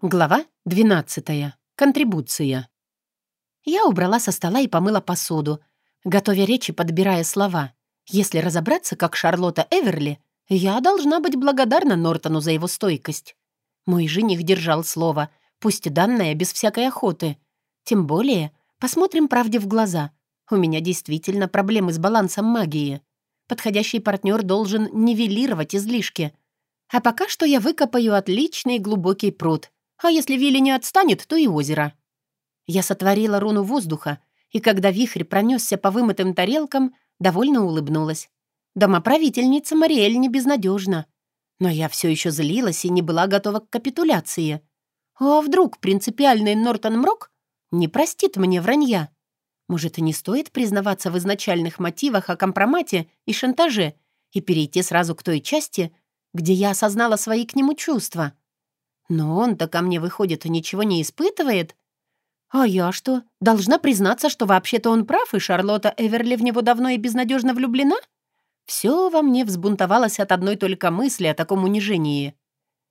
Глава 12. Контрибуция. Я убрала со стола и помыла посуду, готовя речи, подбирая слова. Если разобраться, как Шарлотта Эверли, я должна быть благодарна Нортону за его стойкость. Мой жених держал слово, пусть данное без всякой охоты. Тем более, посмотрим правде в глаза. У меня действительно проблемы с балансом магии. Подходящий партнер должен нивелировать излишки. А пока что я выкопаю отличный глубокий пруд — а если Вилли не отстанет, то и озеро. Я сотворила руну воздуха, и когда вихрь пронесся по вымытым тарелкам, довольно улыбнулась. Домоправительница Мариэль не безнадежна. Но я все еще злилась и не была готова к капитуляции. А вдруг принципиальный Нортон Мрок не простит мне вранья? Может, и не стоит признаваться в изначальных мотивах о компромате и шантаже и перейти сразу к той части, где я осознала свои к нему чувства? Но он-то ко мне, выходит, ничего не испытывает. А я что, должна признаться, что вообще-то он прав, и Шарлотта Эверли в него давно и безнадежно влюблена? Все во мне взбунтовалось от одной только мысли о таком унижении.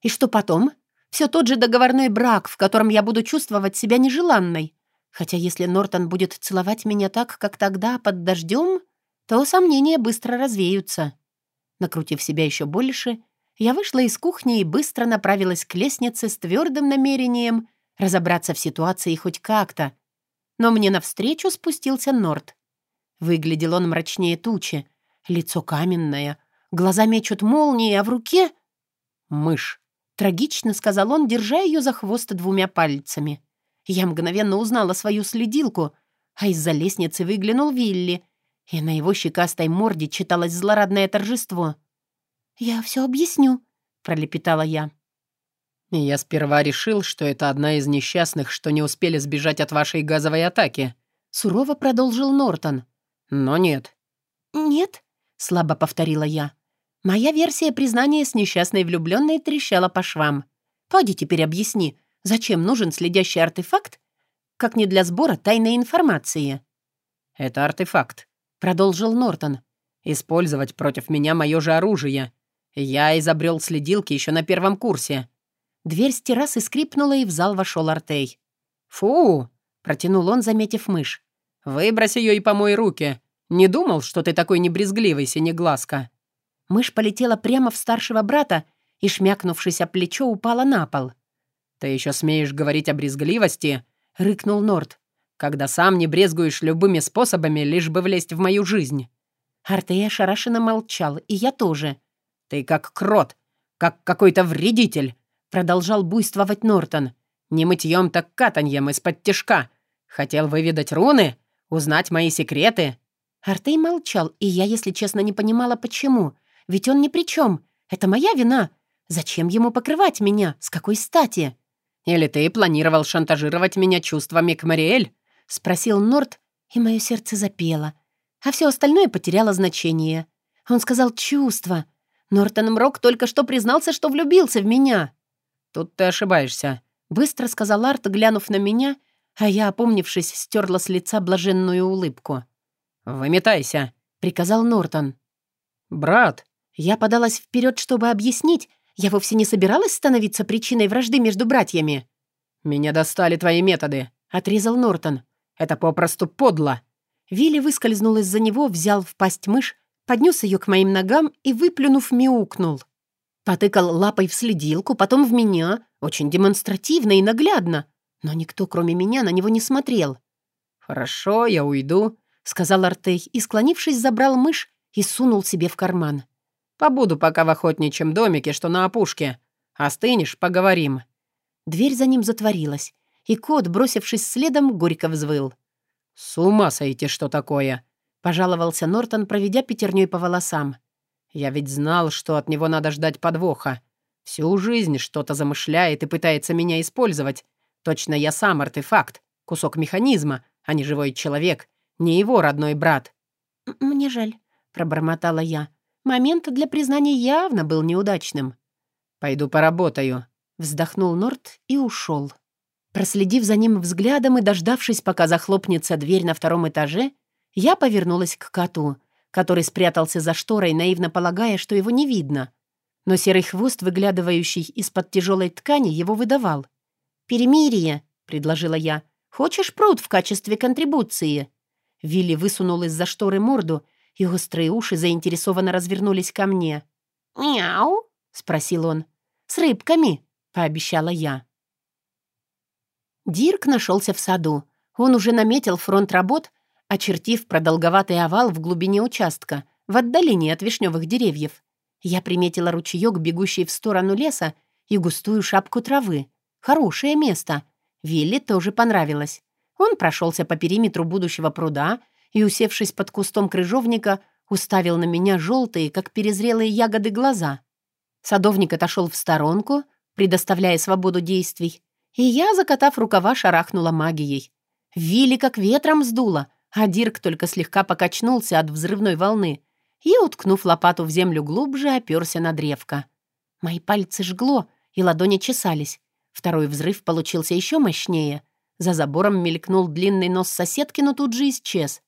И что потом? Все тот же договорной брак, в котором я буду чувствовать себя нежеланной. Хотя если Нортон будет целовать меня так, как тогда, под дождем, то сомнения быстро развеются. Накрутив себя еще больше, я вышла из кухни и быстро направилась к лестнице с твердым намерением разобраться в ситуации хоть как-то. Но мне навстречу спустился Норт. Выглядел он мрачнее тучи, лицо каменное, глаза мечут молнии, а в руке — мышь. Трагично сказал он, держа ее за хвост двумя пальцами. Я мгновенно узнала свою следилку, а из-за лестницы выглянул Вилли, и на его щекастой морде читалось злорадное торжество — «Я все объясню», — пролепетала я. «Я сперва решил, что это одна из несчастных, что не успели сбежать от вашей газовой атаки», — сурово продолжил Нортон. «Но нет». «Нет», — слабо повторила я. Моя версия признания с несчастной влюбленной трещала по швам. «Пойди теперь объясни, зачем нужен следящий артефакт, как не для сбора тайной информации?» «Это артефакт», — продолжил Нортон. «Использовать против меня мое же оружие. «Я изобрел следилки еще на первом курсе». Дверь с террасы скрипнула, и в зал вошел Артей. «Фу!» — протянул он, заметив мышь. «Выбрось ее и помой руки. Не думал, что ты такой небрезгливый, синеглазка». Мышь полетела прямо в старшего брата и, шмякнувшись о плечо, упала на пол. «Ты еще смеешь говорить о брезгливости?» — рыкнул Норт. «Когда сам не брезгуешь любыми способами, лишь бы влезть в мою жизнь». Артей ошарашенно молчал, и я тоже — «Ты как крот, как какой-то вредитель», — продолжал буйствовать Нортон. «Не мытьем, так катаньем из-под тишка. Хотел выведать руны, узнать мои секреты». Артей молчал, и я, если честно, не понимала, почему. Ведь он ни при чем. Это моя вина. Зачем ему покрывать меня? С какой стати? «Или ты планировал шантажировать меня чувствами к Мариэль?» — спросил Норт, и мое сердце запело. А все остальное потеряло значение. Он сказал «чувства». Нортон Мрок только что признался, что влюбился в меня». «Тут ты ошибаешься», — быстро сказал Арт, глянув на меня, а я, опомнившись, стерла с лица блаженную улыбку. «Выметайся», — приказал Нортон. «Брат». Я подалась вперед, чтобы объяснить. Я вовсе не собиралась становиться причиной вражды между братьями. «Меня достали твои методы», — отрезал Нортон. «Это попросту подло». Вилли выскользнул из-за него, взял в пасть мышь, поднес ее к моим ногам и, выплюнув, мяукнул. Потыкал лапой в следилку, потом в меня, очень демонстративно и наглядно. Но никто, кроме меня, на него не смотрел. «Хорошо, я уйду», — сказал Артей и, склонившись, забрал мышь и сунул себе в карман. «Побуду пока в охотничьем домике, что на опушке. Остынешь, поговорим». Дверь за ним затворилась, и кот, бросившись следом, горько взвыл. «С ума сойти, что такое!» — пожаловался Нортон, проведя пятерней по волосам. «Я ведь знал, что от него надо ждать подвоха. Всю жизнь что-то замышляет и пытается меня использовать. Точно я сам артефакт, кусок механизма, а не живой человек, не его родной брат». «Мне жаль», — пробормотала я. Момент для признания явно был неудачным. «Пойду поработаю», — вздохнул Норт и ушел. Проследив за ним взглядом и дождавшись, пока захлопнется дверь на втором этаже, я повернулась к коту, который спрятался за шторой, наивно полагая, что его не видно. Но серый хвост, выглядывающий из-под тяжелой ткани, его выдавал. «Перемирие», — предложила я. «Хочешь пруд в качестве контрибуции?» Вилли высунул из-за шторы морду, и острые уши заинтересованно развернулись ко мне. «Мяу?» — спросил он. «С рыбками», — пообещала я. Дирк нашелся в саду. Он уже наметил фронт работ, очертив продолговатый овал в глубине участка, в отдалении от вишневых деревьев. Я приметила ручеек, бегущий в сторону леса, и густую шапку травы. Хорошее место. Вилли тоже понравилось. Он прошелся по периметру будущего пруда и, усевшись под кустом крыжовника, уставил на меня желтые, как перезрелые ягоды, глаза. Садовник отошел в сторонку, предоставляя свободу действий, и я, закатав рукава, шарахнула магией. Вилли как ветром сдуло, а Дирк только слегка покачнулся от взрывной волны и, уткнув лопату в землю глубже, оперся на древко. Мои пальцы жгло, и ладони чесались. Второй взрыв получился еще мощнее. За забором мелькнул длинный нос соседки, но тут же исчез.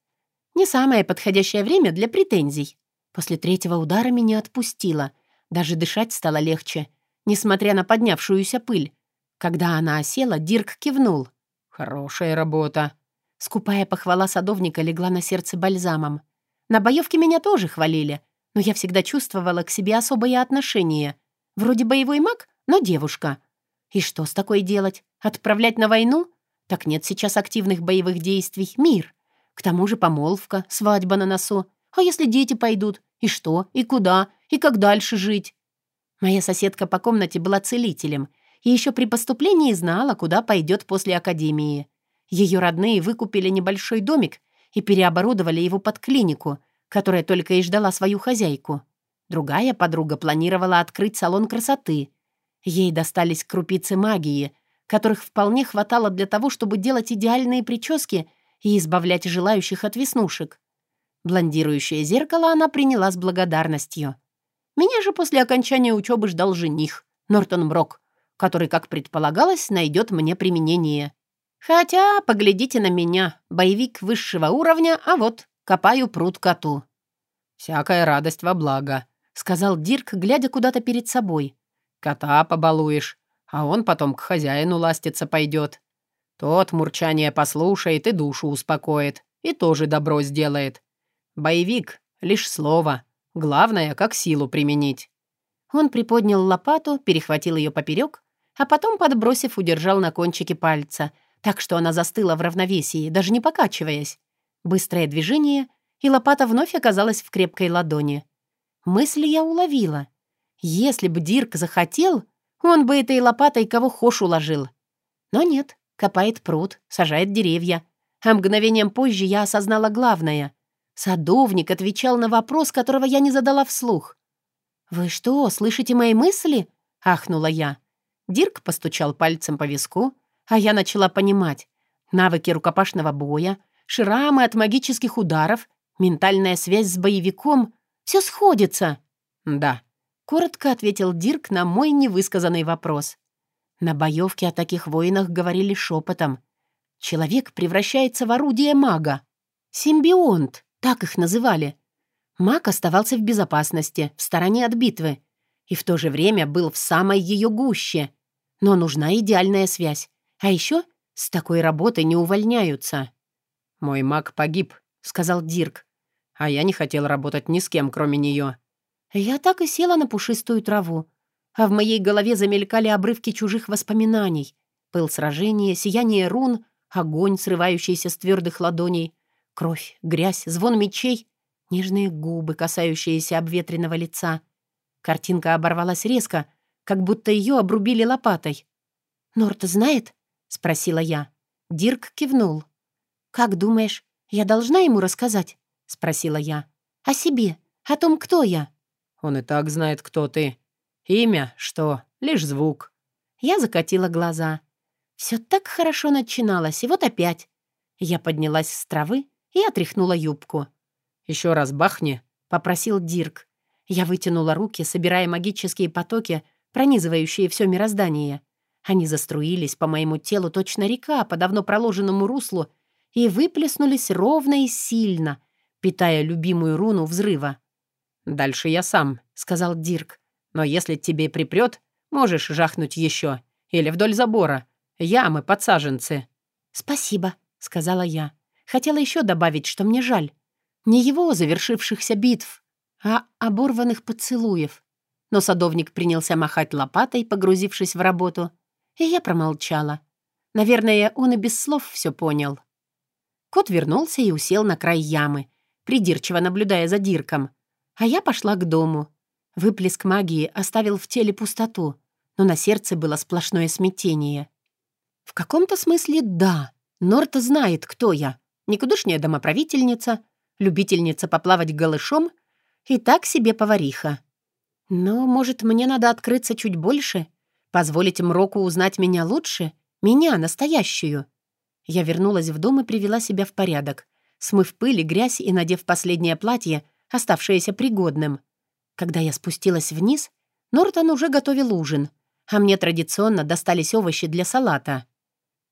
Не самое подходящее время для претензий. После третьего удара меня отпустило. Даже дышать стало легче, несмотря на поднявшуюся пыль. Когда она осела, Дирк кивнул. «Хорошая работа». Скупая похвала садовника легла на сердце бальзамом. На боевке меня тоже хвалили, но я всегда чувствовала к себе особое отношение. Вроде боевой маг, но девушка. И что с такой делать? Отправлять на войну? Так нет сейчас активных боевых действий. Мир. К тому же помолвка, свадьба на носу. А если дети пойдут? И что? И куда? И как дальше жить? Моя соседка по комнате была целителем и еще при поступлении знала, куда пойдет после академии. Ее родные выкупили небольшой домик и переоборудовали его под клинику, которая только и ждала свою хозяйку. Другая подруга планировала открыть салон красоты. Ей достались крупицы магии, которых вполне хватало для того, чтобы делать идеальные прически и избавлять желающих от веснушек. Блондирующее зеркало она приняла с благодарностью. Меня же после окончания учебы ждал жених, Нортон Брок, который, как предполагалось, найдет мне применение. Хотя, поглядите на меня, боевик высшего уровня, а вот, копаю пруд коту». «Всякая радость во благо», — сказал Дирк, глядя куда-то перед собой. «Кота побалуешь, а он потом к хозяину ластиться пойдет. Тот мурчание послушает и душу успокоит, и тоже добро сделает. Боевик — лишь слово, главное, как силу применить». Он приподнял лопату, перехватил ее поперек, а потом, подбросив, удержал на кончике пальца — так что она застыла в равновесии, даже не покачиваясь. Быстрое движение, и лопата вновь оказалась в крепкой ладони. Мысль я уловила. Если бы Дирк захотел, он бы этой лопатой кого хошь уложил. Но нет, копает пруд, сажает деревья. А мгновением позже я осознала главное. Садовник отвечал на вопрос, которого я не задала вслух. «Вы что, слышите мои мысли?» — ахнула я. Дирк постучал пальцем по виску, а я начала понимать. Навыки рукопашного боя, шрамы от магических ударов, ментальная связь с боевиком — все сходится. «Да», — коротко ответил Дирк на мой невысказанный вопрос. На боевке о таких воинах говорили шепотом. Человек превращается в орудие мага. Симбионт, так их называли. Маг оставался в безопасности, в стороне от битвы, и в то же время был в самой ее гуще. Но нужна идеальная связь, а еще с такой работы не увольняются». «Мой маг погиб», — сказал Дирк. «А я не хотел работать ни с кем, кроме нее». Я так и села на пушистую траву, а в моей голове замелькали обрывки чужих воспоминаний. Пыл сражения, сияние рун, огонь, срывающийся с твердых ладоней, кровь, грязь, звон мечей, нежные губы, касающиеся обветренного лица. Картинка оборвалась резко, как будто ее обрубили лопатой. «Норт знает?» — спросила я. Дирк кивнул. «Как думаешь, я должна ему рассказать?» — спросила я. «О себе, о том, кто я». «Он и так знает, кто ты. Имя, что, лишь звук». Я закатила глаза. Все так хорошо начиналось, и вот опять. Я поднялась с травы и отряхнула юбку. Еще раз бахни», — попросил Дирк. Я вытянула руки, собирая магические потоки, пронизывающие все мироздание. Они заструились по моему телу точно река по давно проложенному руслу и выплеснулись ровно и сильно, питая любимую руну взрыва. «Дальше я сам», — сказал Дирк. «Но если тебе припрет, можешь жахнуть еще. Или вдоль забора. Ямы, подсаженцы». «Спасибо», — сказала я. Хотела еще добавить, что мне жаль. Не его завершившихся битв, а оборванных поцелуев. Но садовник принялся махать лопатой, погрузившись в работу, и я промолчала. Наверное, он и без слов все понял. Кот вернулся и усел на край ямы, придирчиво наблюдая за Дирком. А я пошла к дому. Выплеск магии оставил в теле пустоту, но на сердце было сплошное смятение. В каком-то смысле да, Норта знает, кто я. Никудышняя домоправительница, любительница поплавать голышом и так себе повариха. Но, может, мне надо открыться чуть больше, позволить Мроку узнать меня лучше, меня, настоящую. Я вернулась в дом и привела себя в порядок, смыв пыль и грязь и надев последнее платье, оставшееся пригодным. Когда я спустилась вниз, Нортон уже готовил ужин, а мне традиционно достались овощи для салата.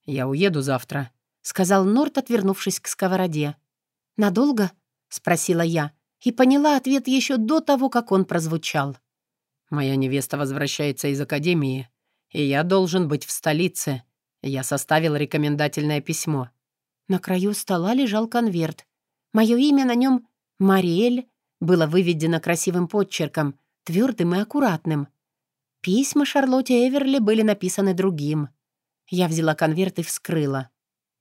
«Я уеду завтра», — сказал Норт, отвернувшись к сковороде. «Надолго?» — спросила я и поняла ответ еще до того, как он прозвучал. «Моя невеста возвращается из академии, и я должен быть в столице. Я составил рекомендательное письмо. На краю стола лежал конверт. Мое имя на нем «Мариэль» было выведено красивым подчерком, твердым и аккуратным. Письма Шарлотте Эверли были написаны другим. Я взяла конверт и вскрыла.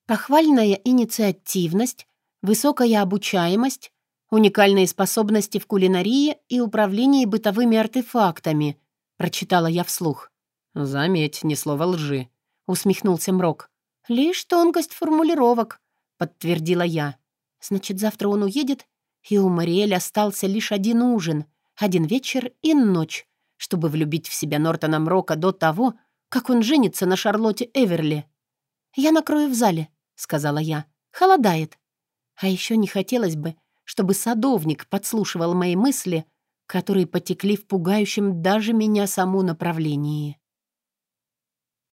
Похвальная инициативность, высокая обучаемость, уникальные способности в кулинарии и управлении бытовыми артефактами, прочитала я вслух. «Заметь, ни слова лжи», — усмехнулся Мрок. «Лишь тонкость формулировок», — подтвердила я. «Значит, завтра он уедет, и у Мариэль остался лишь один ужин, один вечер и ночь, чтобы влюбить в себя Нортона Мрока до того, как он женится на Шарлотте Эверли. «Я накрою в зале», — сказала я. «Холодает». А еще не хотелось бы, чтобы садовник подслушивал мои мысли, которые потекли в пугающем даже меня саму направлении.